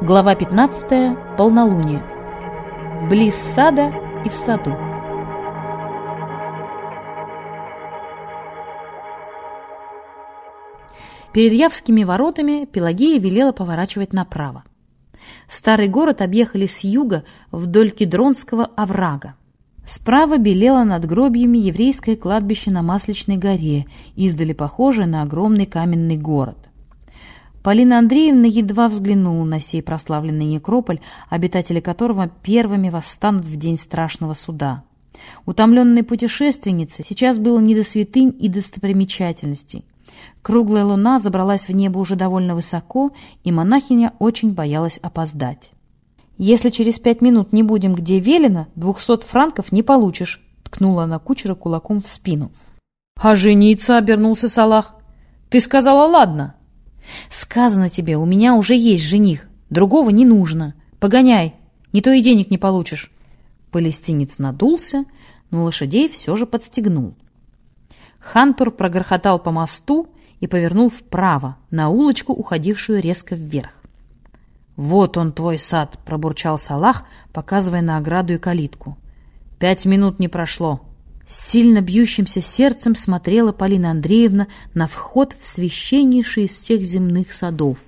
Глава 15. Полнолуние. Близ сада и в саду. Перед Явскими воротами Пелагея велела поворачивать направо. Старый город объехали с юга вдоль Кедронского оврага. Справа белело над гробьями еврейское кладбище на Масличной горе, издали похожее на огромный каменный город. Полина Андреевна едва взглянула на сей прославленный некрополь, обитатели которого первыми восстанут в день страшного суда. Утомленной путешественнице сейчас было не до святынь и достопримечательностей. Круглая луна забралась в небо уже довольно высоко, и монахиня очень боялась опоздать. «Если через пять минут не будем где велено, двухсот франков не получишь», — ткнула она кучера кулаком в спину. «А жениться?» — обернулся Салах. «Ты сказала, ладно». «Сказано тебе, у меня уже есть жених. Другого не нужно. Погоняй, не то и денег не получишь». Палестинец надулся, но лошадей все же подстегнул. Хантур прогрохотал по мосту и повернул вправо, на улочку, уходившую резко вверх. «Вот он, твой сад!» — пробурчал Салах, показывая на ограду и калитку. «Пять минут не прошло. С сильно бьющимся сердцем смотрела Полина Андреевна на вход в священнейший из всех земных садов.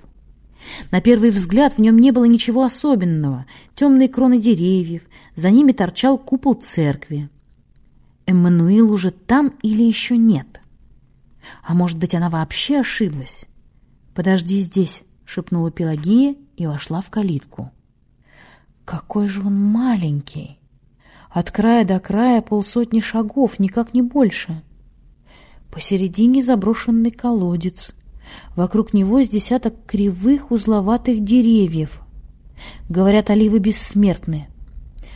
На первый взгляд в нем не было ничего особенного. Темные кроны деревьев, за ними торчал купол церкви. Эммануил уже там или еще нет? А может быть, она вообще ошиблась? «Подожди здесь», — шепнула Пелагея и вошла в калитку. «Какой же он маленький!» От края до края полсотни шагов, никак не больше. Посередине заброшенный колодец. Вокруг него с десяток кривых узловатых деревьев. Говорят, оливы бессмертны.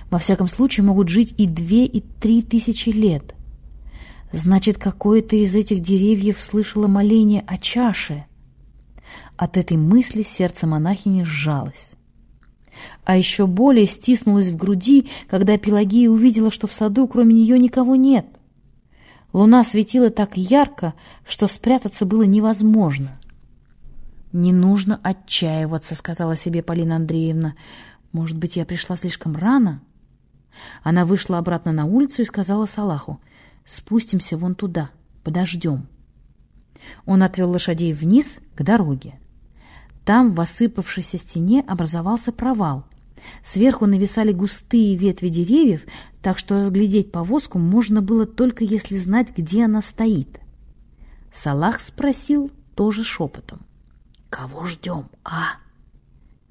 Во всяком случае, могут жить и две, и три тысячи лет. Значит, какое-то из этих деревьев слышало моление о чаше. От этой мысли сердце монахини сжалось а еще более стиснулась в груди, когда Пелагия увидела, что в саду кроме нее никого нет. Луна светила так ярко, что спрятаться было невозможно. «Не нужно отчаиваться», — сказала себе Полина Андреевна. «Может быть, я пришла слишком рано?» Она вышла обратно на улицу и сказала Салаху, «Спустимся вон туда, подождем». Он отвел лошадей вниз, к дороге. Там в осыпавшейся стене образовался провал. Сверху нависали густые ветви деревьев, так что разглядеть повозку можно было только если знать, где она стоит. Салах спросил тоже шепотом. «Кого ждем, а?»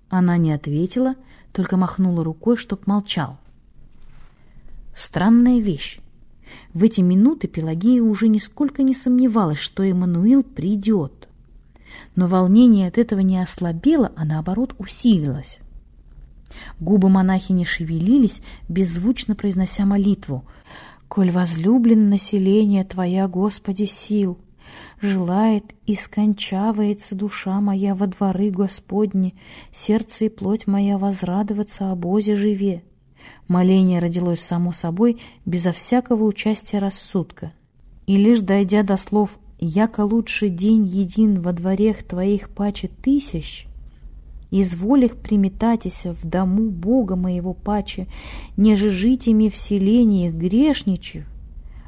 Она не ответила, только махнула рукой, чтоб молчал. Странная вещь. В эти минуты Пелагея уже нисколько не сомневалась, что Эммануил придет но волнение от этого не ослабело, а наоборот усилилось. Губы монахини шевелились, беззвучно произнося молитву. «Коль возлюблен население Твоя, Господи, сил, желает и скончавается душа моя во дворы Господни, сердце и плоть моя возрадоваться о Бозе живе». Моление родилось само собой, безо всякого участия рассудка. И лишь дойдя до слов яко лучший день един во дворех твоих паче тысяч, изволих приметатися в дому Бога моего паче, неже жить ими в селениях грешничих,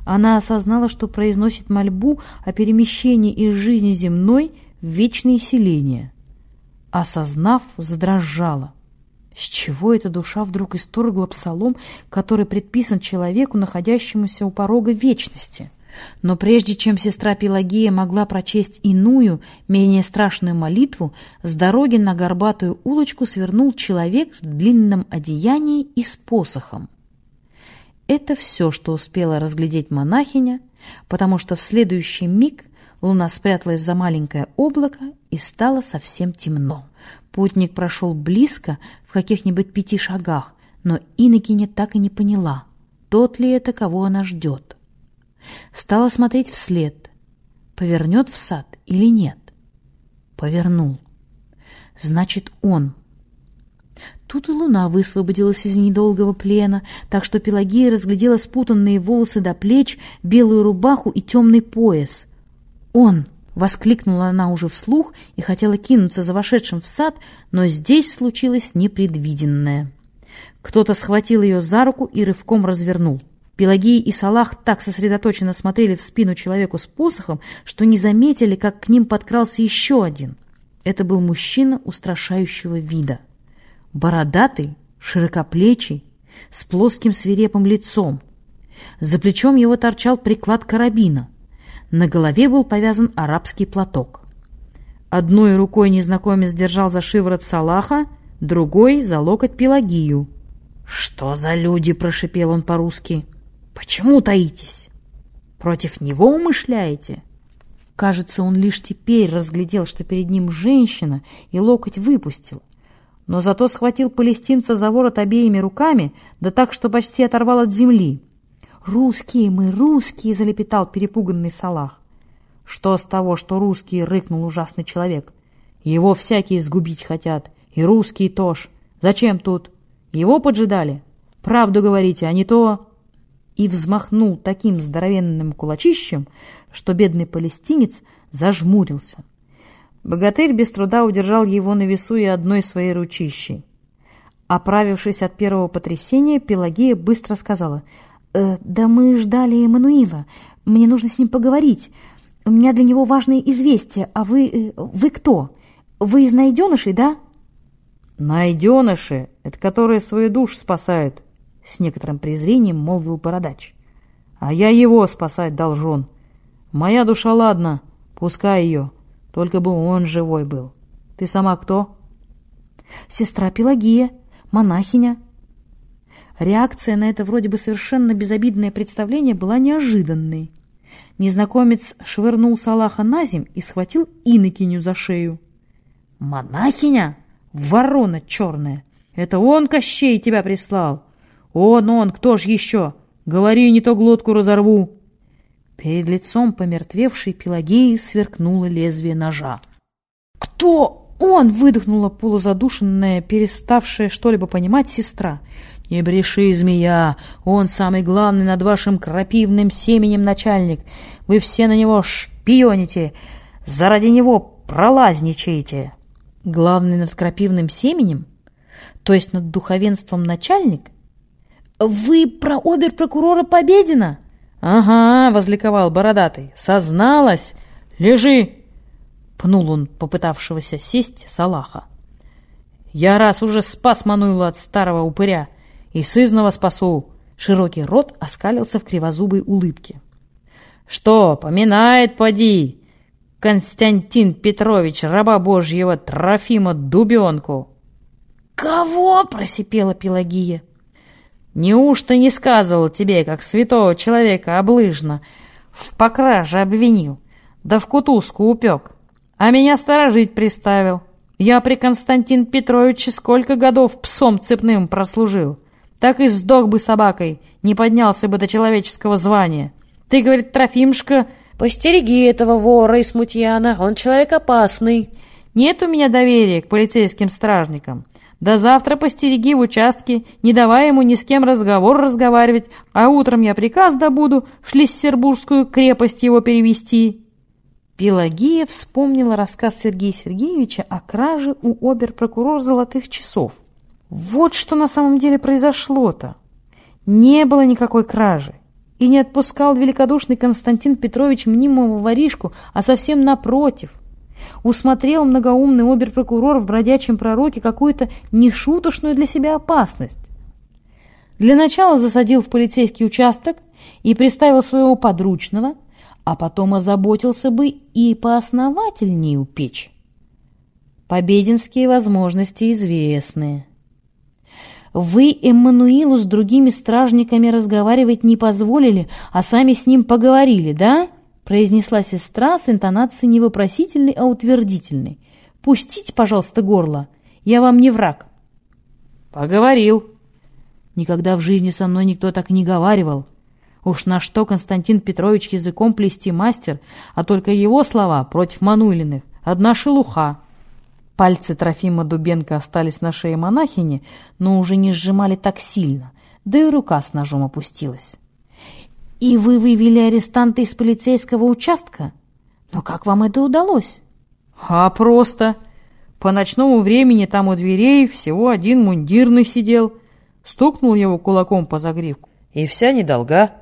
она осознала, что произносит мольбу о перемещении из жизни земной в вечные селения. Осознав, задрожала. С чего эта душа вдруг исторгла псалом, который предписан человеку, находящемуся у порога вечности? Но прежде чем сестра Пелагея могла прочесть иную, менее страшную молитву, с дороги на горбатую улочку свернул человек в длинном одеянии и с посохом. Это все, что успела разглядеть монахиня, потому что в следующий миг луна спряталась за маленькое облако и стало совсем темно. Путник прошел близко, в каких-нибудь пяти шагах, но Иннокене так и не поняла, тот ли это, кого она ждет. Стала смотреть вслед. Повернет в сад или нет? Повернул. Значит, он. Тут и луна высвободилась из недолгого плена, так что Пелагея разглядела спутанные волосы до плеч, белую рубаху и темный пояс. Он! Воскликнула она уже вслух и хотела кинуться за вошедшим в сад, но здесь случилось непредвиденное. Кто-то схватил ее за руку и рывком развернул. Пелагия и Салах так сосредоточенно смотрели в спину человеку с посохом, что не заметили, как к ним подкрался еще один. Это был мужчина устрашающего вида. Бородатый, широкоплечий, с плоским свирепым лицом. За плечом его торчал приклад карабина — на голове был повязан арабский платок. Одной рукой незнакомец держал за шиворот Салаха, другой — за локоть Пелагию. «Что за люди?» — прошипел он по-русски. «Почему таитесь? Против него умышляете?» Кажется, он лишь теперь разглядел, что перед ним женщина, и локоть выпустил. Но зато схватил палестинца за ворот обеими руками, да так, что почти оторвал от земли. «Русские мы, русские!» — залепетал перепуганный Салах. «Что с того, что русские?» — рыкнул ужасный человек. «Его всякие сгубить хотят, и русские тоже. Зачем тут? Его поджидали? Правду говорите, а не то...» И взмахнул таким здоровенным кулачищем, что бедный палестинец зажмурился. Богатырь без труда удержал его на весу и одной своей ручищей. Оправившись от первого потрясения, Пелагея быстро сказала — «Э, «Да мы ждали Эммануила. Мне нужно с ним поговорить. У меня для него важные известия. А вы... Э, вы кто? Вы из найденышей, да?» «Найденыши — это которые свою душ спасают», — с некоторым презрением молвил бородач. «А я его спасать должен. Моя душа, ладно, пускай ее, только бы он живой был. Ты сама кто?» «Сестра Пелагия, монахиня». Реакция на это вроде бы совершенно безобидное представление была неожиданной. Незнакомец швырнул Салаха на земь и схватил инокиню за шею. «Монахиня? Ворона черная! Это он, Кощей, тебя прислал! Он, он, кто ж еще? Говори, не то глотку разорву!» Перед лицом помертвевшей Пелагеи сверкнуло лезвие ножа. «Кто он?» — выдохнула полузадушенная, переставшая что-либо понимать сестра. «Не бреши, змея! Он самый главный над вашим крапивным семенем начальник! Вы все на него шпионите! Заради него пролазничаете!» «Главный над крапивным семенем? То есть над духовенством начальник? Вы про обер-прокурора Победина?» «Ага!» — возликовал бородатый. «Созналась! Лежи!» Пнул он попытавшегося сесть Салаха. «Я раз уже спас Мануила от старого упыря!» и сызного спасу!» Широкий рот оскалился в кривозубой улыбке. «Что, поминает, поди, Константин Петрович, раба Божьего Трофима Дубенку!» «Кого?» — просипела Пелагия. «Неужто не сказывал тебе, как святого человека облыжно в покраже обвинил, да в кутузку упек, а меня сторожить приставил? Я при Константин Петровиче сколько годов псом цепным прослужил!» Так и сдох бы собакой, не поднялся бы до человеческого звания. Ты, говорит, Трофимшка, постереги этого вора и смутьяна, он человек опасный. Нет у меня доверия к полицейским стражникам. До завтра постереги в участке, не давая ему ни с кем разговор разговаривать, а утром я приказ добуду в Шлиссербургскую крепость его перевести». Пелагия вспомнила рассказ Сергея Сергеевича о краже у обер-прокурора золотых часов. Вот что на самом деле произошло-то. Не было никакой кражи. И не отпускал великодушный Константин Петрович мнимого воришку, а совсем напротив. Усмотрел многоумный обер-прокурор в бродячем пророке какую-то нешуточную для себя опасность. Для начала засадил в полицейский участок и приставил своего подручного, а потом озаботился бы и поосновательнее упечь. Побединские возможности известны. Вы Эммануилу с другими стражниками разговаривать не позволили, а сами с ним поговорили, да?» Произнесла сестра с интонацией не вопросительной, а утвердительной. «Пустите, пожалуйста, горло. Я вам не враг». «Поговорил». «Никогда в жизни со мной никто так не говаривал. Уж на что Константин Петрович языком плести мастер, а только его слова против Мануилиных — одна шелуха». Пальцы Трофима Дубенко остались на шее монахини, но уже не сжимали так сильно, да и рука с ножом опустилась. «И вы вывели арестанта из полицейского участка? Но как вам это удалось? А просто. По ночному времени там у дверей всего один мундирный сидел. Стукнул его кулаком по загривку. И вся недолга.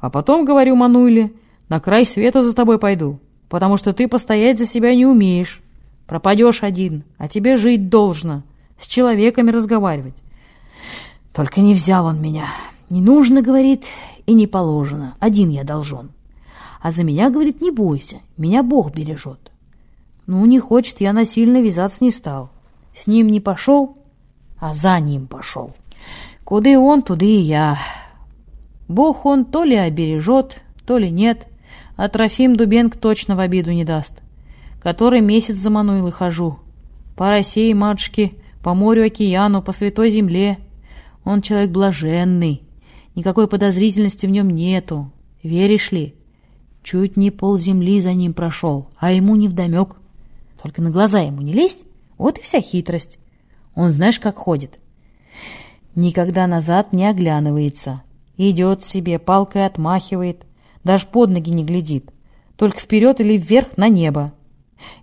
А потом, говорю Мануйле, на край света за тобой пойду, потому что ты постоять за себя не умеешь. Пропадешь один, а тебе жить должно, с человеками разговаривать. Только не взял он меня. Не нужно, говорит, и не положено. Один я должен. А за меня, говорит, не бойся, меня Бог бережет. Ну, не хочет, я насильно вязаться не стал. С ним не пошел, а за ним пошел. Куда и он, туда и я. Бог он то ли обережет, то ли нет, а Трофим Дубенк точно в обиду не даст. Который месяц за Мануилой хожу. По России, матушке, по морю, океану, по святой земле. Он человек блаженный. Никакой подозрительности в нем нету. Веришь ли? Чуть не пол земли за ним прошел, а ему невдомек. Только на глаза ему не лезть, вот и вся хитрость. Он знаешь, как ходит. Никогда назад не оглядывается. Идет себе, палкой отмахивает, даже под ноги не глядит. Только вперед или вверх на небо.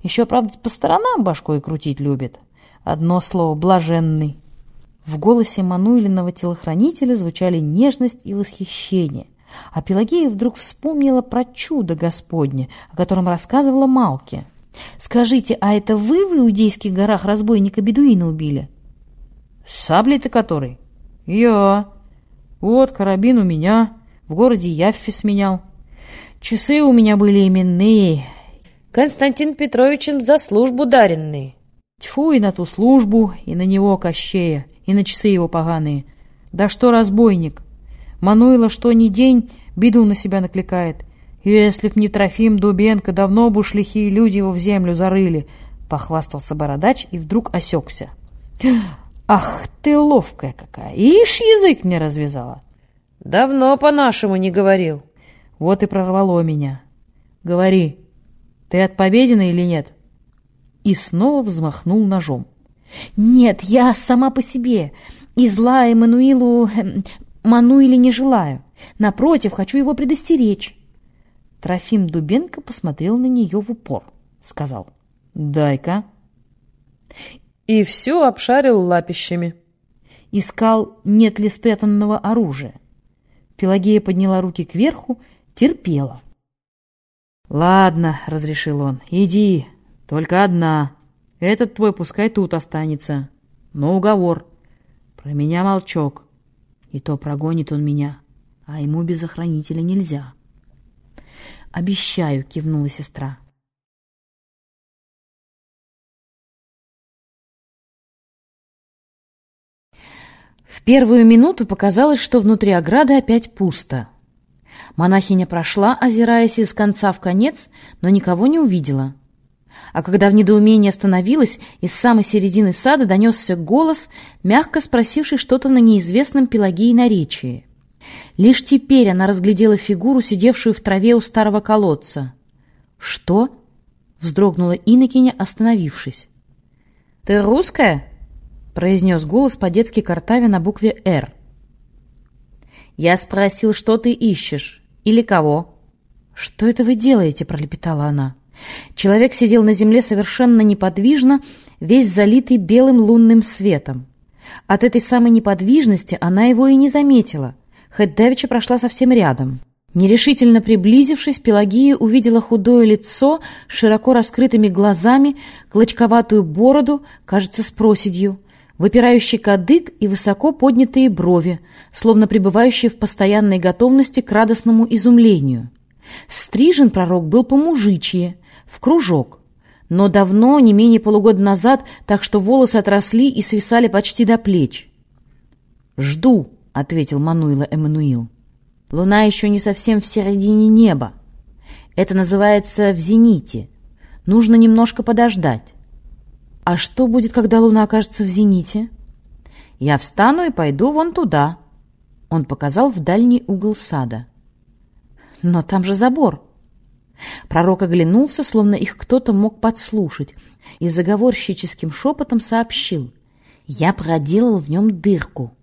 Еще, правда, по сторонам башкой крутить любит. Одно слово — блаженный. В голосе Мануилиного телохранителя звучали нежность и восхищение. А Пелагея вдруг вспомнила про чудо Господне, о котором рассказывала Малке. «Скажите, а это вы в Иудейских горах разбойника-бедуина убили?» «Саблей-то который?» «Я. Вот карабин у меня. В городе Яффе сменял. Часы у меня были именные. Константин Петровичем за службу даренные. Тьфу и на ту службу, и на него Кощея, и на часы его поганые. Да что разбойник! Мануила что ни день беду на себя накликает. Если б не Трофим Дубенко, давно бы уж лихие люди его в землю зарыли, — похвастался бородач и вдруг осекся. «Ах ты ловкая какая! Ишь, язык мне развязала!» «Давно по-нашему не говорил». «Вот и прорвало меня. Говори, ты от Победина или нет?» И снова взмахнул ножом. «Нет, я сама по себе. И зла Эммануилу эм, Мануиле не желаю. Напротив, хочу его предостеречь. Трофим Дубенко посмотрел на нее в упор. Сказал, дай-ка. И все обшарил лапищами. Искал, нет ли спрятанного оружия. Пелагея подняла руки кверху, терпела. «Ладно», — разрешил он, — «иди, только одна. Этот твой пускай тут останется. Но уговор. Про меня молчок. И то прогонит он меня, а ему без охранителя нельзя. «Обещаю», — кивнула сестра. В первую минуту показалось, что внутри ограды опять пусто. Монахиня прошла, озираясь из конца в конец, но никого не увидела. А когда в недоумении остановилась, из самой середины сада донесся голос, мягко спросивший что-то на неизвестном Пелагии наречии. Лишь теперь она разглядела фигуру, сидевшую в траве у старого колодца. «Что?» — вздрогнула Иннокеня, остановившись. «Ты русская?» — произнес голос по-детски картаве на букве «Р». «Я спросил, что ты ищешь или кого?» «Что это вы делаете?» — пролепетала она. Человек сидел на земле совершенно неподвижно, весь залитый белым лунным светом. От этой самой неподвижности она его и не заметила, хоть давеча прошла совсем рядом. Нерешительно приблизившись, Пелагия увидела худое лицо с широко раскрытыми глазами, клочковатую бороду, кажется, с проседью, выпирающий кадык и высоко поднятые брови, словно пребывающие в постоянной готовности к радостному изумлению. Стрижен пророк был по-мужичье, в кружок, но давно, не менее полугода назад, так что волосы отросли и свисали почти до плеч. «Жду», — ответил Мануила Эммануил. «Луна еще не совсем в середине неба. Это называется в зените. Нужно немножко подождать». «А что будет, когда луна окажется в зените?» «Я встану и пойду вон туда». Он показал в дальний угол сада. «Но там же забор», Пророк оглянулся, словно их кто-то мог подслушать, и заговорщическим шепотом сообщил. «Я проделал в нем дырку,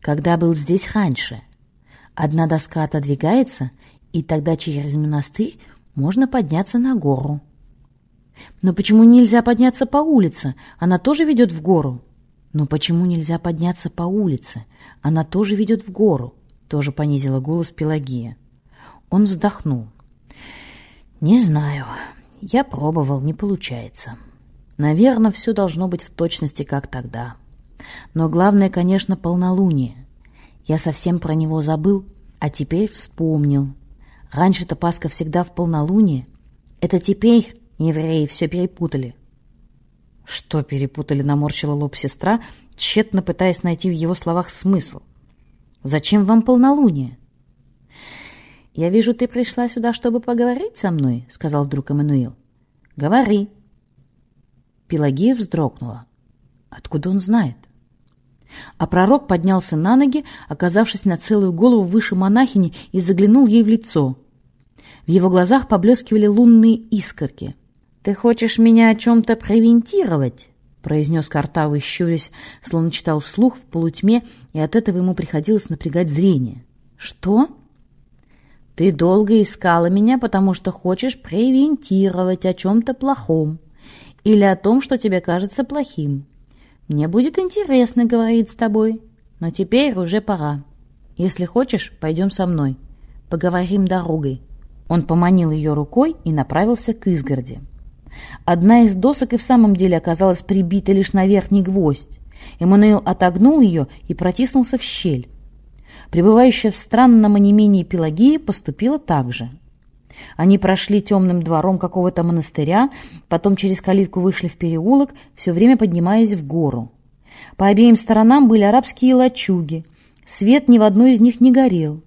когда был здесь раньше. Одна доска отодвигается, и тогда через монастырь можно подняться на гору. Но почему нельзя подняться по улице? Она тоже ведет в гору. Но почему нельзя подняться по улице? Она тоже ведет в гору. Тоже понизила голос Пелагия. Он вздохнул. Не знаю. Я пробовал, не получается. Наверное, все должно быть в точности, как тогда. Но главное, конечно, полнолуние. Я совсем про него забыл, а теперь вспомнил. Раньше-то Пасха всегда в полнолуние. Это теперь евреи все перепутали. Что перепутали, наморщила лоб сестра, тщетно пытаясь найти в его словах смысл. Зачем вам полнолуние? «Я вижу, ты пришла сюда, чтобы поговорить со мной», — сказал вдруг Эммануил. «Говори». Пелагея вздрогнула. Откуда он знает? А пророк поднялся на ноги, оказавшись на целую голову выше монахини, и заглянул ей в лицо. В его глазах поблескивали лунные искорки. «Ты хочешь меня о чем-то превентировать?» — произнес Картавый, щурясь, словно читал вслух в полутьме, и от этого ему приходилось напрягать зрение. «Что?» «Ты долго искала меня, потому что хочешь превентировать о чем-то плохом или о том, что тебе кажется плохим. Мне будет интересно говорить с тобой, но теперь уже пора. Если хочешь, пойдем со мной. Поговорим дорогой». Он поманил ее рукой и направился к изгороди. Одна из досок и в самом деле оказалась прибита лишь на верхний гвоздь. Эммануил отогнул ее и протиснулся в щель. Пребывающая в странном онемении Пелагия поступила так же. Они прошли темным двором какого-то монастыря, потом через калитку вышли в переулок, все время поднимаясь в гору. По обеим сторонам были арабские лачуги. Свет ни в одной из них не горел.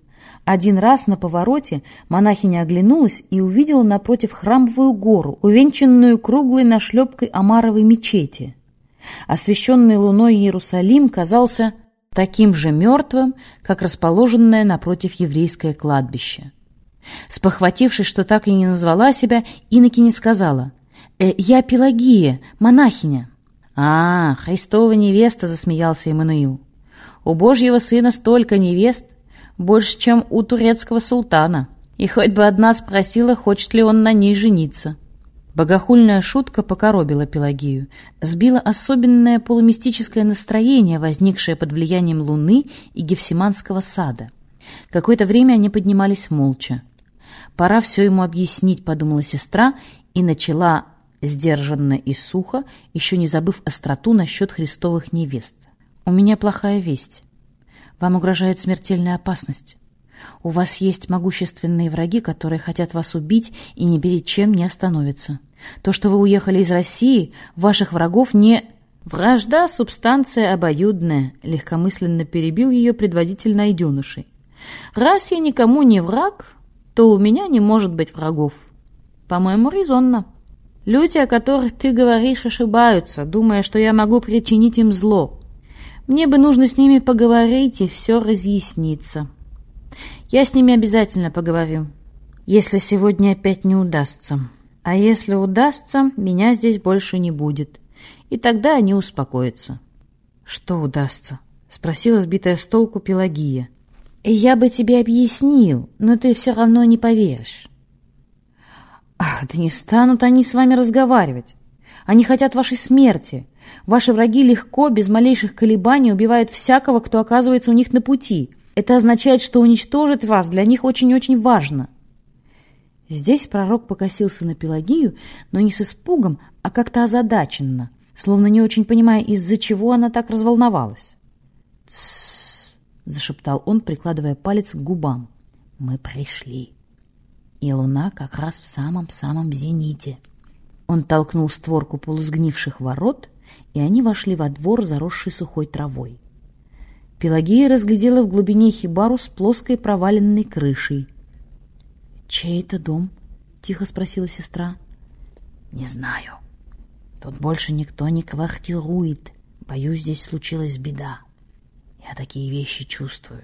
Один раз на повороте монахиня оглянулась и увидела напротив храмовую гору, увенчанную круглой нашлепкой Амаровой мечети. Освещенный луной Иерусалим казался таким же мертвым, как расположенное напротив еврейское кладбище. Спохватившись, что так и не назвала себя, Иннокене сказала, «Э, «Я Пелагия, монахиня». «А, Христова невеста», — засмеялся Эммануил. «У Божьего сына столько невест, больше, чем у турецкого султана. И хоть бы одна спросила, хочет ли он на ней жениться». Богохульная шутка покоробила Пелагию, сбила особенное полумистическое настроение, возникшее под влиянием луны и Гефсиманского сада. Какое-то время они поднимались молча. «Пора все ему объяснить», — подумала сестра, и начала сдержанно и сухо, еще не забыв остроту насчет христовых невест. «У меня плохая весть. Вам угрожает смертельная опасность. У вас есть могущественные враги, которые хотят вас убить и ни перед чем не остановятся. То, что вы уехали из России, ваших врагов не... Вражда — субстанция обоюдная, легкомысленно перебил ее предводитель найденышей. Раз я никому не враг, то у меня не может быть врагов. По-моему, резонно. Люди, о которых ты говоришь, ошибаются, думая, что я могу причинить им зло. Мне бы нужно с ними поговорить, и все разъяснится. Я с ними обязательно поговорю, если сегодня опять не удастся. А если удастся, меня здесь больше не будет. И тогда они успокоятся. Что удастся? Спросила сбитая с толку Пелагия. Я бы тебе объяснил, но ты все равно не поверишь. Ах, да не станут они с вами разговаривать. Они хотят вашей смерти. Ваши враги легко, без малейших колебаний убивают всякого, кто оказывается у них на пути — это означает, что уничтожить вас для них очень-очень важно. Здесь пророк покосился на Пелагию, но не с испугом, а как-то озадаченно, словно не очень понимая, из-за чего она так разволновалась. «Тссс!» — зашептал он, прикладывая палец к губам. «Мы пришли. И луна как раз в самом-самом зените». Он толкнул створку полусгнивших ворот, и они вошли во двор, заросший сухой травой. Пелагея разглядела в глубине хибару с плоской проваленной крышей. «Чей это дом?» — тихо спросила сестра. «Не знаю. Тут больше никто не квартирует. Боюсь, здесь случилась беда. Я такие вещи чувствую».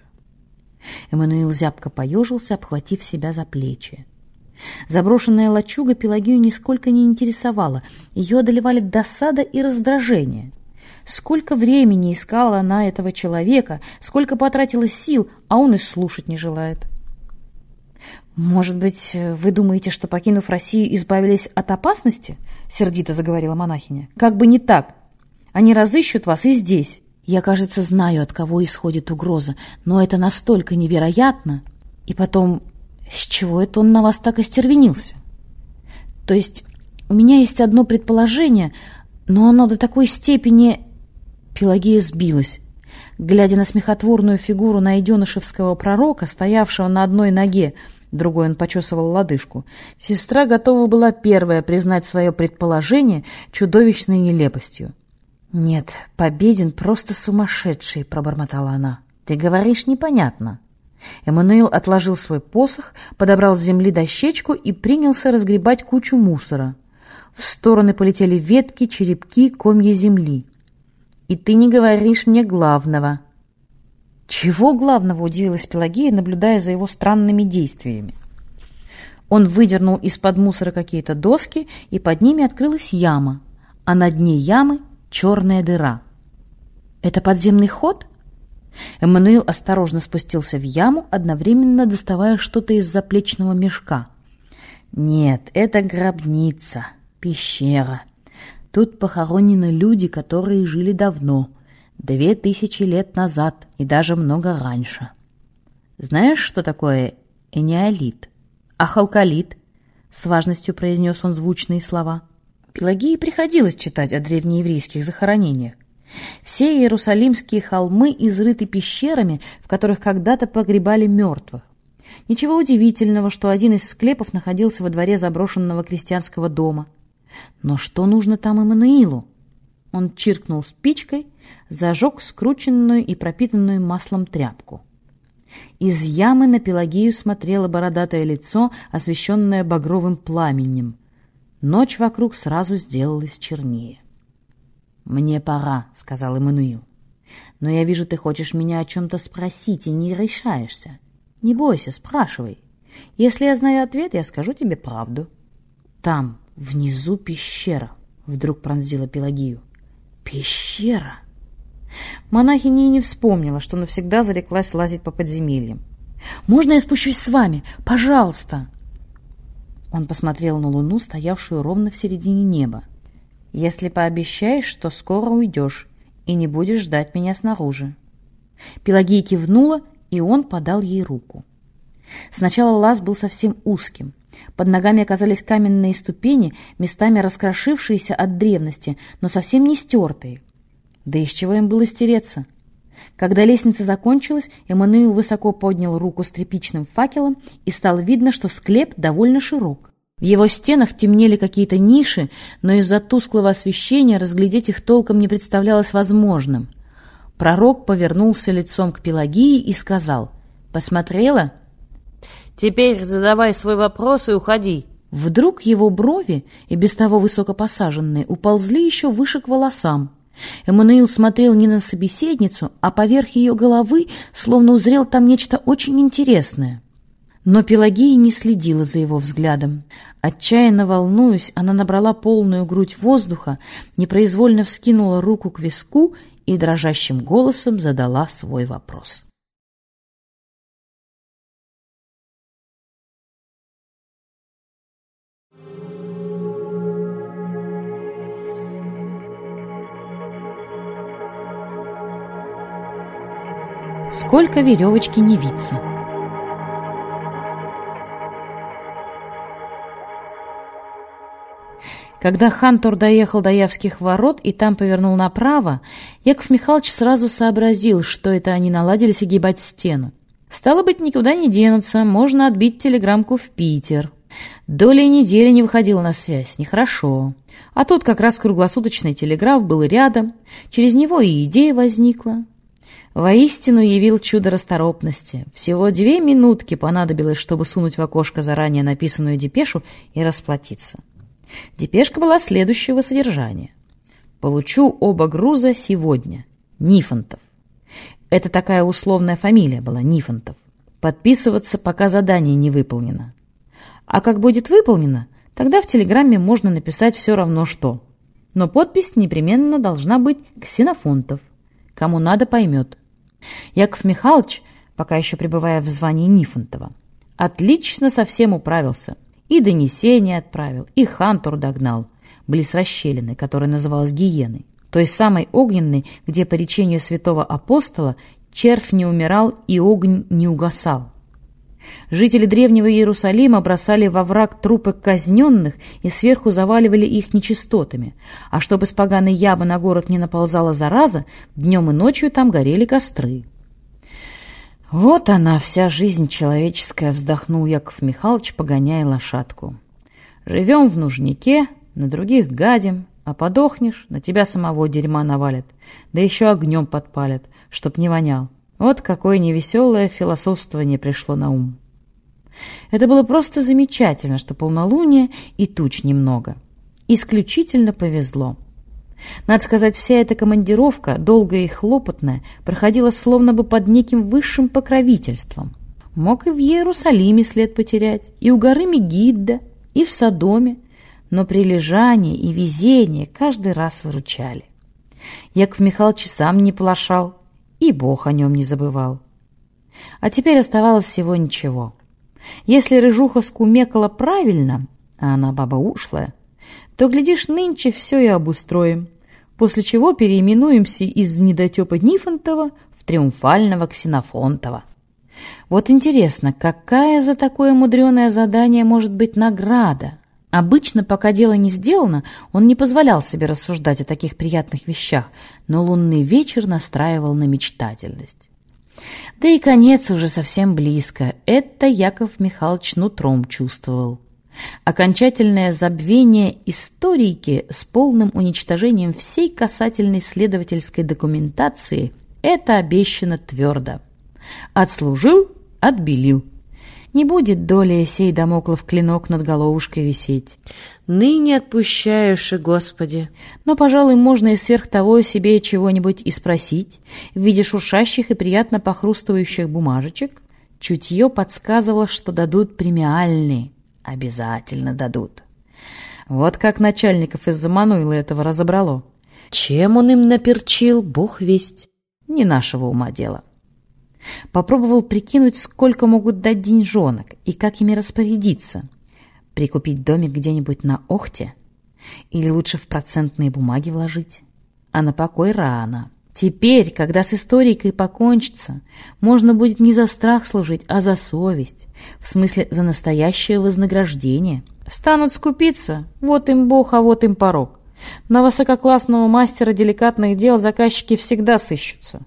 Эммануил зябко поежился, обхватив себя за плечи. Заброшенная лачуга Пелагию нисколько не интересовала. Ее одолевали досада и раздражение. Сколько времени искала она этого человека, сколько потратила сил, а он и слушать не желает. «Может быть, вы думаете, что, покинув Россию, избавились от опасности?» — сердито заговорила монахиня. «Как бы не так. Они разыщут вас и здесь. Я, кажется, знаю, от кого исходит угроза, но это настолько невероятно. И потом, с чего это он на вас так остервенился? То есть, у меня есть одно предположение, но оно до такой степени...» Пелагея сбилась. Глядя на смехотворную фигуру найденышевского пророка, стоявшего на одной ноге, другой он почесывал лодыжку, сестра готова была первая признать свое предположение чудовищной нелепостью. «Нет, Победин просто сумасшедший», — пробормотала она. «Ты говоришь непонятно». Эммануил отложил свой посох, подобрал с земли дощечку и принялся разгребать кучу мусора. В стороны полетели ветки, черепки, комья земли. «И ты не говоришь мне главного», чего главного удивилась Пелагея, наблюдая за его странными действиями. Он выдернул из-под мусора какие-то доски, и под ними открылась яма, а на дне ямы черная дыра. «Это подземный ход?» Эммануил осторожно спустился в яму, одновременно доставая что-то из заплечного мешка. «Нет, это гробница, пещера. Тут похоронены люди, которые жили давно. Две тысячи лет назад и даже много раньше. Знаешь, что такое энеолит? А халколит? С важностью произнес он звучные слова. Пелагии приходилось читать о древнееврейских захоронениях. Все иерусалимские холмы изрыты пещерами, в которых когда-то погребали мертвых. Ничего удивительного, что один из склепов находился во дворе заброшенного крестьянского дома. Но что нужно там Эммануилу? Он чиркнул спичкой, зажег скрученную и пропитанную маслом тряпку. Из ямы на Пелагею смотрело бородатое лицо, освещенное багровым пламенем. Ночь вокруг сразу сделалась чернее. «Мне пора», — сказал Эммануил. «Но я вижу, ты хочешь меня о чем-то спросить и не решаешься. Не бойся, спрашивай. Если я знаю ответ, я скажу тебе правду». «Там, внизу пещера», — вдруг пронзила Пелагию. Пещера. Монахиня не вспомнила, что навсегда зареклась лазить по подземельям. «Можно я спущусь с вами? Пожалуйста!» Он посмотрел на луну, стоявшую ровно в середине неба. «Если пообещаешь, что скоро уйдешь и не будешь ждать меня снаружи». Пелагея кивнула, и он подал ей руку. Сначала лаз был совсем узким. Под ногами оказались каменные ступени, местами раскрошившиеся от древности, но совсем не стертые. Да из чего им было стереться? Когда лестница закончилась, Эммануил высоко поднял руку с тряпичным факелом, и стало видно, что склеп довольно широк. В его стенах темнели какие-то ниши, но из-за тусклого освещения разглядеть их толком не представлялось возможным. Пророк повернулся лицом к Пелагии и сказал, «Посмотрела? Теперь задавай свой вопрос и уходи». Вдруг его брови, и без того высокопосаженные, уползли еще выше к волосам. Эммануил смотрел не на собеседницу, а поверх ее головы, словно узрел там нечто очень интересное. Но Пелагея не следила за его взглядом. Отчаянно волнуясь, она набрала полную грудь воздуха, непроизвольно вскинула руку к виску и дрожащим голосом задала свой вопрос. Сколько веревочки не виться. Когда Хантор доехал до Явских ворот и там повернул направо, Яков Михайлович сразу сообразил, что это они наладились огибать стену. Стало быть, никуда не денутся, можно отбить телеграммку в Питер. Доля недели не выходила на связь, нехорошо. А тут как раз круглосуточный телеграф был рядом, через него и идея возникла. Воистину явил чудо расторопности. Всего две минутки понадобилось, чтобы сунуть в окошко заранее написанную депешу и расплатиться. Депешка была следующего содержания. «Получу оба груза сегодня. Нифонтов». Это такая условная фамилия была, Нифонтов. Подписываться, пока задание не выполнено. А как будет выполнено, тогда в телеграмме можно написать все равно что. Но подпись непременно должна быть «Ксенофонтов». Кому надо, поймет. Яков Михайлович, пока еще пребывая в звании Нифонтова, Отлично совсем управился. И донесение отправил, и Хантур догнал, близ расщелины, которая называлась Гиеной, той самой огненной, где, по речению святого апостола, червь не умирал и огонь не угасал. Жители древнего Иерусалима бросали во враг трупы казненных и сверху заваливали их нечистотами. А чтобы с поганой ямы на город не наползала зараза, днем и ночью там горели костры. «Вот она, вся жизнь человеческая», — вздохнул Яков Михайлович, погоняя лошадку. «Живем в нужнике, на других гадим, а подохнешь, на тебя самого дерьма навалят, да еще огнем подпалят, чтоб не вонял. Вот какое невеселое философствование пришло на ум». Это было просто замечательно, что полнолуние и туч немного. Исключительно повезло. Надо сказать, вся эта командировка, долгая и хлопотная, проходила словно бы под неким высшим покровительством. Мог и в Иерусалиме след потерять, и у горы Мегидда, и в Содоме, но прилежание и везение каждый раз выручали. Яков Михайлович сам не плашал, и Бог о нем не забывал. А теперь оставалось всего ничего. Если рыжуха скумекала правильно, а она баба ушлая, то, глядишь, нынче все и обустроим, после чего переименуемся из недотепа Нифонтова в триумфального Ксенофонтова. Вот интересно, какая за такое мудреное задание может быть награда? Обычно, пока дело не сделано, он не позволял себе рассуждать о таких приятных вещах, но лунный вечер настраивал на мечтательность. Да и конец уже совсем близко. Это Яков Михайлович нутром чувствовал. Окончательное забвение историки с полным уничтожением всей касательной следовательской документации – это обещано твердо. Отслужил – отбелил. Не будет доли сей домоклов клинок над головушкой висеть. Ныне отпущаешь, Господи. Но, пожалуй, можно и сверх того себе чего-нибудь и спросить. В виде шуршащих и приятно похрустывающих бумажечек чутье подсказывало, что дадут премиальные – Обязательно дадут. Вот как начальников из-за Мануила этого разобрало. Чем он им наперчил, бог весть. Не нашего ума дело. Попробовал прикинуть, сколько могут дать деньжонок и как ими распорядиться. Прикупить домик где-нибудь на Охте? Или лучше в процентные бумаги вложить? А на покой рано. Теперь, когда с историкой покончится, можно будет не за страх служить, а за совесть, в смысле за настоящее вознаграждение. Станут скупиться, вот им бог, а вот им порог. На высококлассного мастера деликатных дел заказчики всегда сыщутся.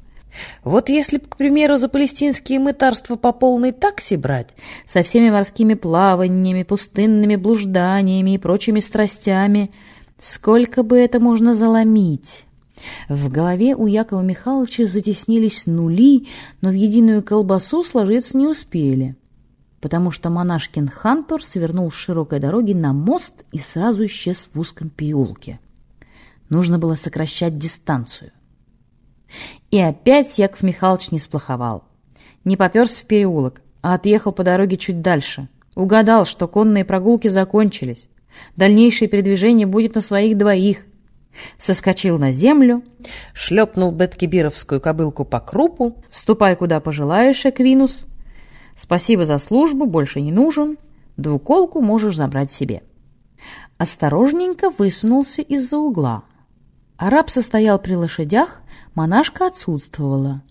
Вот если, к примеру, за палестинские мытарства по полной такси брать, со всеми морскими плаваниями, пустынными блужданиями и прочими страстями, сколько бы это можно заломить? В голове у Якова Михайловича затеснились нули, но в единую колбасу сложиться не успели, потому что монашкин Хантор свернул с широкой дороги на мост и сразу исчез в узком переулке. Нужно было сокращать дистанцию. И опять Яков Михайлович не сплоховал. Не поперся в переулок, а отъехал по дороге чуть дальше. Угадал, что конные прогулки закончились. Дальнейшее передвижение будет на своих двоих, Соскочил на землю, шлепнул Беткибировскую кобылку по крупу. «Ступай, куда пожелаешь, Эквинус. Спасибо за службу, больше не нужен. Двуколку можешь забрать себе». Осторожненько высунулся из-за угла. Араб состоял при лошадях, монашка отсутствовала.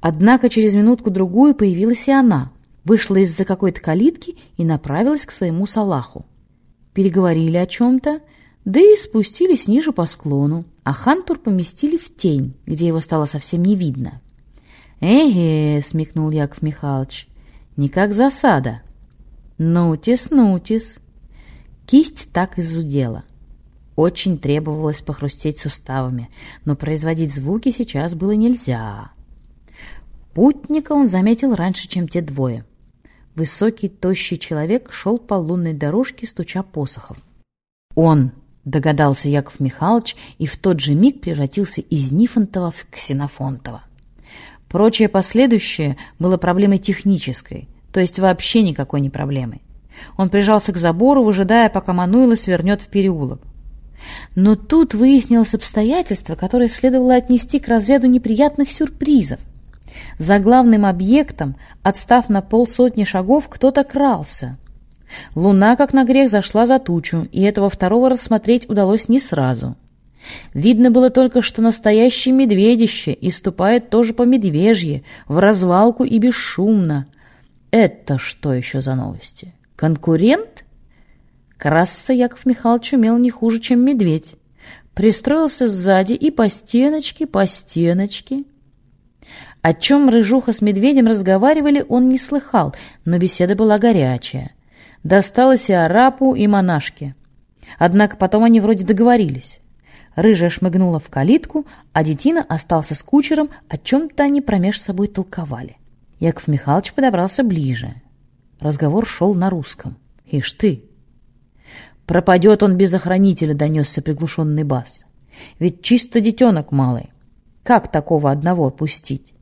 Однако через минутку-другую появилась и она, вышла из-за какой-то калитки и направилась к своему салаху. Переговорили о чем-то, да и спустились ниже по склону, а Хантур поместили в тень, где его стало совсем не видно. «Эге!» — смекнул Яков Михайлович. «Не как засада». «Нутис, нутис!» Кисть так изудела. Очень требовалось похрустеть суставами, но производить звуки сейчас было нельзя. Путника он заметил раньше, чем те двое. Высокий, тощий человек шел по лунной дорожке, стуча посохом. «Он!» догадался Яков Михайлович и в тот же миг превратился из Нифонтова в Ксенофонтова. Прочее последующее было проблемой технической, то есть вообще никакой не проблемой. Он прижался к забору, выжидая, пока Мануила свернет в переулок. Но тут выяснилось обстоятельство, которое следовало отнести к разряду неприятных сюрпризов. За главным объектом, отстав на полсотни шагов, кто-то крался. Луна, как на грех, зашла за тучу, и этого второго рассмотреть удалось не сразу. Видно было только, что настоящее медведище и ступает тоже по медвежье, в развалку и бесшумно. Это что еще за новости? Конкурент? Красться Яков Михайлович умел не хуже, чем медведь. Пристроился сзади и по стеночке, по стеночке. О чем Рыжуха с медведем разговаривали, он не слыхал, но беседа была горячая. Досталось и арапу, и монашке. Однако потом они вроде договорились. Рыжая шмыгнула в калитку, а детина остался с кучером, о чем-то они промеж собой толковали. Яков Михайлович подобрался ближе. Разговор шел на русском. «Ишь ты!» «Пропадет он без охранителя», — донесся приглушенный бас. «Ведь чисто детенок малый. Как такого одного пустить?»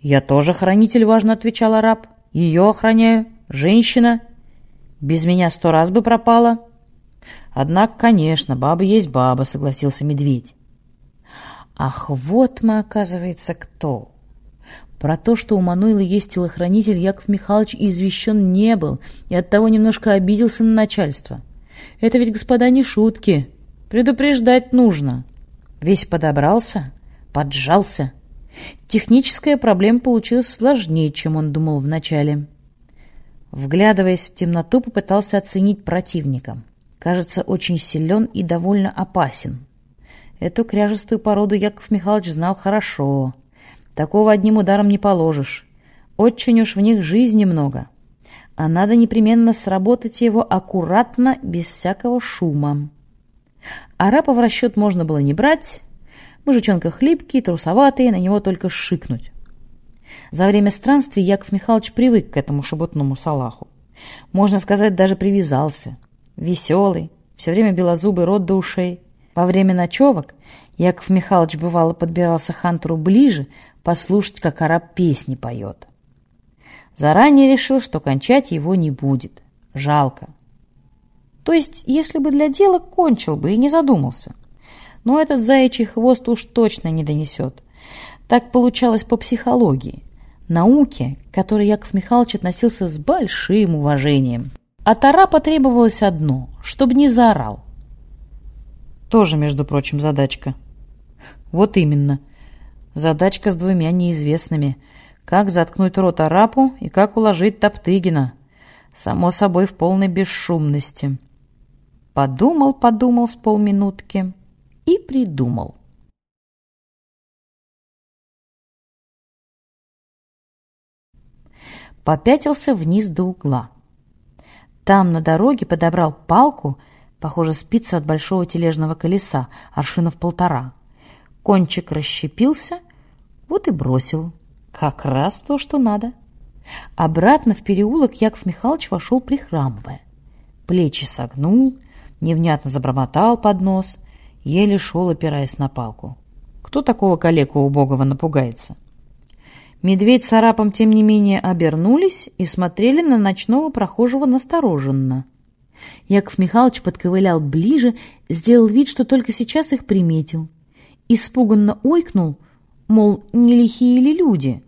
«Я тоже хранитель», — важно отвечал араб. «Ее охраняю. Женщина. Без меня сто раз бы пропала». «Однако, конечно, баба есть баба», — согласился медведь. «Ах, вот мы, оказывается, кто!» Про то, что у Мануила есть телохранитель, Яков Михайлович извещен не был и оттого немножко обиделся на начальство. Это ведь, господа, не шутки. Предупреждать нужно. Весь подобрался, поджался. Техническая проблема получилась сложнее, чем он думал вначале. Вглядываясь в темноту, попытался оценить противника. Кажется, очень силен и довольно опасен. Эту кряжестую породу Яков Михайлович знал хорошо. Такого одним ударом не положишь. Очень уж в них жизни много а надо непременно сработать его аккуратно, без всякого шума. Арапа в расчет можно было не брать, мужичонка хлипкий, трусоватый, на него только шикнуть. За время странствий Яков Михайлович привык к этому шебутному салаху. Можно сказать, даже привязался. Веселый, все время белозубый рот до ушей. Во время ночевок Яков Михайлович бывало подбирался Хантеру ближе, послушать, как араб песни поет. Заранее решил, что кончать его не будет. Жалко. То есть, если бы для дела, кончил бы и не задумался. Но этот заячий хвост уж точно не донесет. Так получалось по психологии. Науке, к которой Яков Михайлович относился с большим уважением. От ара потребовалось одно, чтобы не заорал. Тоже, между прочим, задачка. Вот именно. Задачка с двумя неизвестными – как заткнуть рот арапу и как уложить Топтыгина. Само собой, в полной бесшумности. Подумал, подумал с полминутки и придумал. Попятился вниз до угла. Там на дороге подобрал палку, похоже, спица от большого тележного колеса, аршинов полтора. Кончик расщепился, вот и бросил. Как раз то, что надо. Обратно в переулок Яков Михайлович вошел, прихрамывая. Плечи согнул, невнятно забормотал под нос, еле шел, опираясь на палку. Кто такого калеку убогого напугается? Медведь с арапом, тем не менее, обернулись и смотрели на ночного прохожего настороженно. Яков Михайлович подковылял ближе, сделал вид, что только сейчас их приметил. Испуганно ойкнул, мол, не лихие ли люди.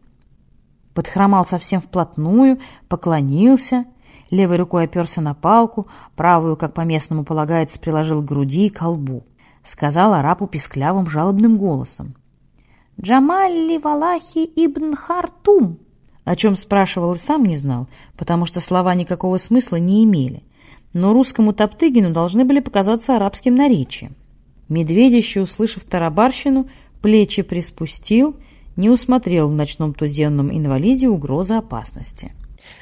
Подхромал совсем вплотную, поклонился, левой рукой оперся на палку, правую, как по-местному полагается, приложил к груди и колбу. Сказал арапу писклявым жалобным голосом. «Джамалли Валахи ибн Хартум!» О чем спрашивал и сам не знал, потому что слова никакого смысла не имели. Но русскому Топтыгину должны были показаться арабским наречием. Медведище, услышав тарабарщину, плечи приспустил, не усмотрел в ночном туземном инвалиде угрозы опасности.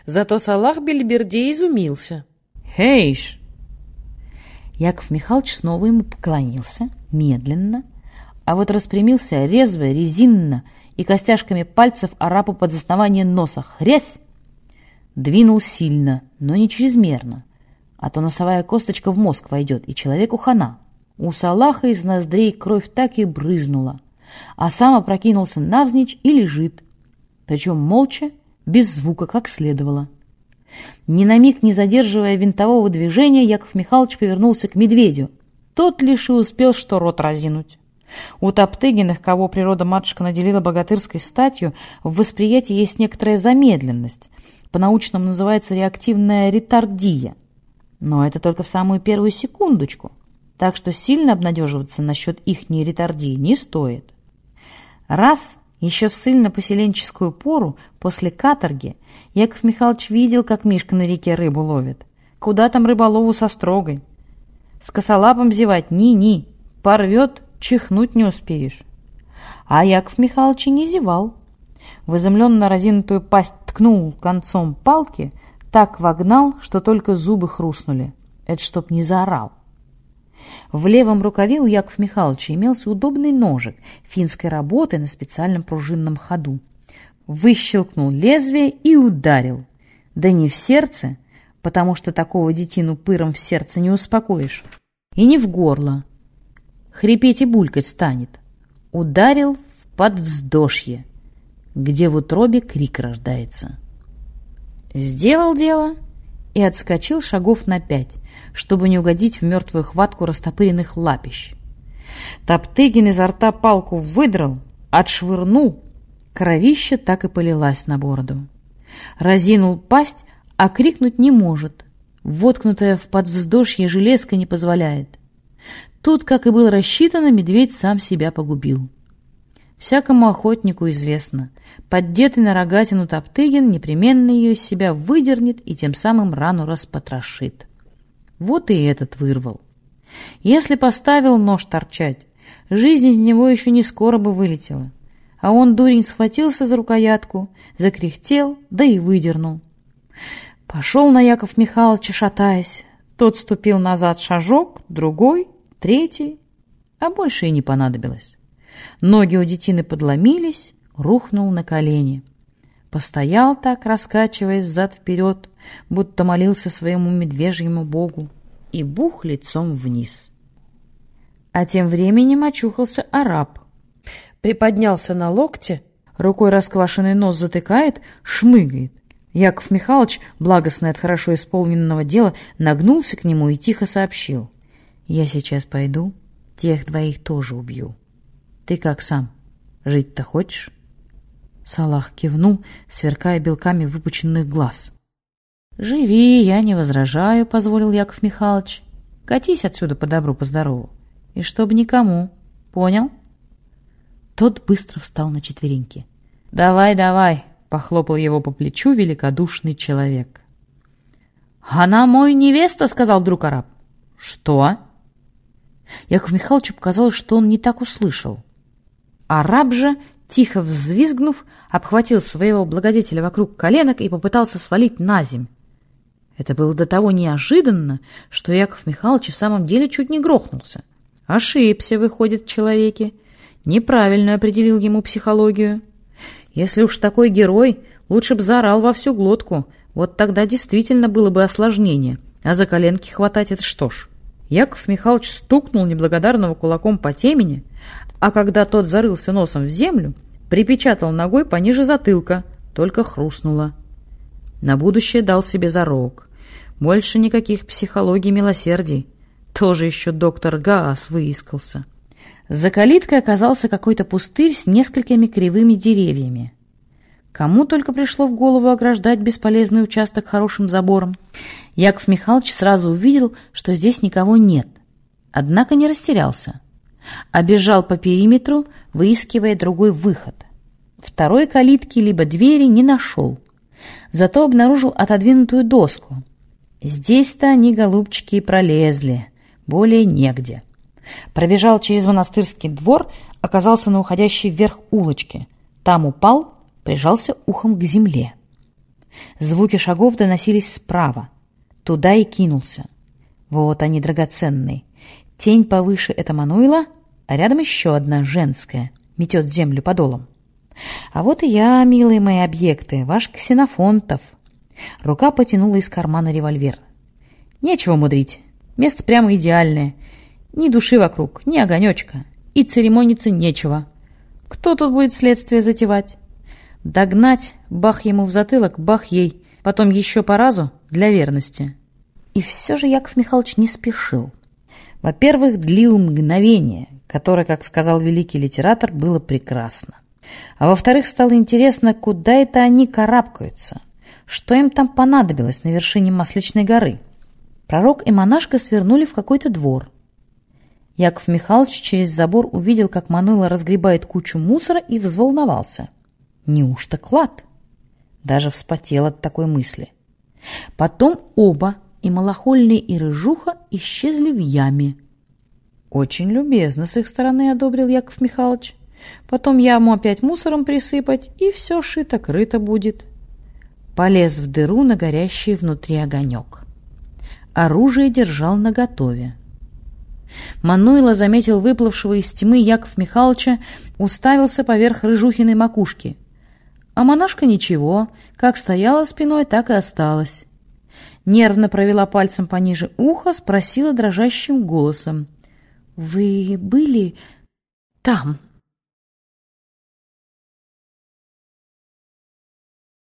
Зато Салах Бельберде изумился. «Хейш!» Яков Михайлович снова ему поклонился, медленно, а вот распрямился резво, резинно и костяшками пальцев арапу под основание носа. Хрясь! Двинул сильно, но не чрезмерно, а то носовая косточка в мозг войдет, и человеку хана. У Салаха из ноздрей кровь так и брызнула а сам опрокинулся навзничь и лежит, причем молча, без звука, как следовало. Ни на миг не задерживая винтового движения, Яков Михайлович повернулся к медведю. Тот лишь и успел что рот разинуть. У Топтыгиных, кого природа-матушка наделила богатырской статью, в восприятии есть некоторая замедленность. По-научному называется реактивная ретардия. Но это только в самую первую секундочку. Так что сильно обнадеживаться насчет ихней ретардии не стоит. Раз, еще в ссыльно-поселенческую пору, после каторги, Яков Михайлович видел, как Мишка на реке рыбу ловит. Куда там рыболову со строгой? С косолапом зевать ни-ни, порвет, чихнуть не успеешь. А Яков Михайлович не зевал. В изумленно разинутую пасть ткнул концом палки, так вогнал, что только зубы хрустнули. Это чтоб не заорал. В левом рукаве у Якова Михайловича имелся удобный ножик финской работы на специальном пружинном ходу. Выщелкнул лезвие и ударил. Да не в сердце, потому что такого детину пыром в сердце не успокоишь, и не в горло. Хрипеть и булькать станет. Ударил в подвздошье, где в утробе крик рождается. Сделал дело и отскочил шагов на пять, чтобы не угодить в мертвую хватку растопыренных лапищ. Топтыгин изо рта палку выдрал, отшвырнул, кровище так и полилась на бороду. Разинул пасть, а крикнуть не может. Воткнутая в подвздошье железка не позволяет. Тут, как и было рассчитано, медведь сам себя погубил. Всякому охотнику известно, поддетый на рогатину Топтыгин непременно ее из себя выдернет и тем самым рану распотрошит. Вот и этот вырвал. Если поставил нож торчать, жизнь из него еще не скоро бы вылетела. А он, дурень, схватился за рукоятку, закряхтел, да и выдернул. Пошел на Яков Михайловича, шатаясь. Тот ступил назад шажок, другой, третий, а больше и не понадобилось. Ноги у детины подломились, рухнул на колени. Постоял так, раскачиваясь зад-вперед, будто молился своему медвежьему богу, и бух лицом вниз. А тем временем очухался араб. Приподнялся на локте, рукой расквашенный нос затыкает, шмыгает. Яков Михайлович, благостный от хорошо исполненного дела, нагнулся к нему и тихо сообщил. «Я сейчас пойду, тех двоих тоже убью». Ты как сам? Жить-то хочешь?» Салах кивнул, сверкая белками выпученных глаз. «Живи, я не возражаю», — позволил Яков Михайлович. «Катись отсюда по добру, по здорову. И чтобы никому. Понял?» Тот быстро встал на четвереньки. «Давай, давай», — похлопал его по плечу великодушный человек. «Она мой невеста», — сказал вдруг араб. «Что?» Яков Михайловичу показалось, что он не так услышал. Араб же, тихо взвизгнув, обхватил своего благодетеля вокруг коленок и попытался свалить на земь. Это было до того неожиданно, что Яков Михайлович в самом деле чуть не грохнулся. Ошибся, выходит, в человеке. Неправильно определил ему психологию. Если уж такой герой, лучше б заорал во всю глотку. Вот тогда действительно было бы осложнение. А за коленки хватать это что ж? Яков Михайлович стукнул неблагодарного кулаком по темени, а когда тот зарылся носом в землю, припечатал ногой пониже затылка, только хрустнуло. На будущее дал себе зарок. Больше никаких психологий милосердий. Тоже еще доктор Гаас выискался. За калиткой оказался какой-то пустырь с несколькими кривыми деревьями. Кому только пришло в голову ограждать бесполезный участок хорошим забором. Яков Михайлович сразу увидел, что здесь никого нет. Однако не растерялся. Обежал по периметру, выискивая другой выход. Второй калитки либо двери не нашел. Зато обнаружил отодвинутую доску. Здесь-то они, голубчики, и пролезли. Более негде. Пробежал через монастырский двор, оказался на уходящей вверх улочке. Там упал, прижался ухом к земле. Звуки шагов доносились справа. Туда и кинулся. Вот они, драгоценные. Тень повыше — это Мануила, а рядом еще одна, женская, метет землю подолом. А вот и я, милые мои объекты, ваш ксенофонтов. Рука потянула из кармана револьвер. Нечего мудрить. Место прямо идеальное. Ни души вокруг, ни огонечка. И церемониться нечего. Кто тут будет следствие затевать? Догнать, бах ему в затылок, бах ей. Потом еще по разу для верности. И все же Яков Михайлович не спешил. Во-первых, длил мгновение, которое, как сказал великий литератор, было прекрасно. А во-вторых, стало интересно, куда это они карабкаются, что им там понадобилось на вершине Масличной горы. Пророк и монашка свернули в какой-то двор. Яков Михайлович через забор увидел, как Мануила разгребает кучу мусора и взволновался. Неужто клад? Даже вспотел от такой мысли. Потом оба, и Малахольный, и Рыжуха, исчезли в яме. Очень любезно с их стороны одобрил Яков Михайлович. Потом яму опять мусором присыпать, и все шито-крыто будет. Полез в дыру на горящий внутри огонек. Оружие держал наготове. Мануйло заметил выплывшего из тьмы Яков Михайловича, уставился поверх рыжухиной макушки. А монашка ничего, как стояла спиной, так и осталась. Нервно провела пальцем пониже уха, спросила дрожащим голосом. «Вы были там?»